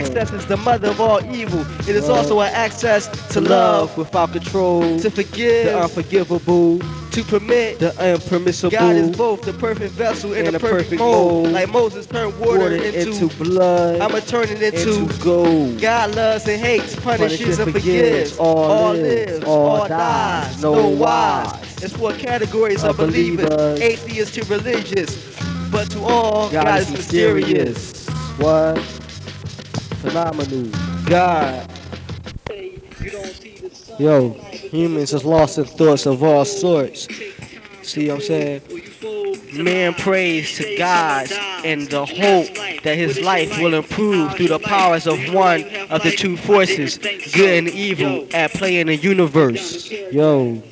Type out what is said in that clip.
Access is the mother of all evil. It is also an access to love, without control. to forgive, The unforgivable. to permit. The impermissible. God is both the perfect vessel and, And the perfect, perfect mold. mold. Like Moses turned water, Water into, into blood. I'ma turn it into, into gold. God loves and hates, punishes Punishes, and forgives, forgives. all lives, lives, all all dies, dies, no no wise. wise. It's four categories of believers, believers. atheists to religious. But to all, God, God is mysterious. What? Phenomenal. God. Yo, humans is lost in thoughts of all sorts. See what I'm saying? Man prays to God in the hope that his life will improve through the powers of one of the two forces, good and evil, at play in the universe. Yo,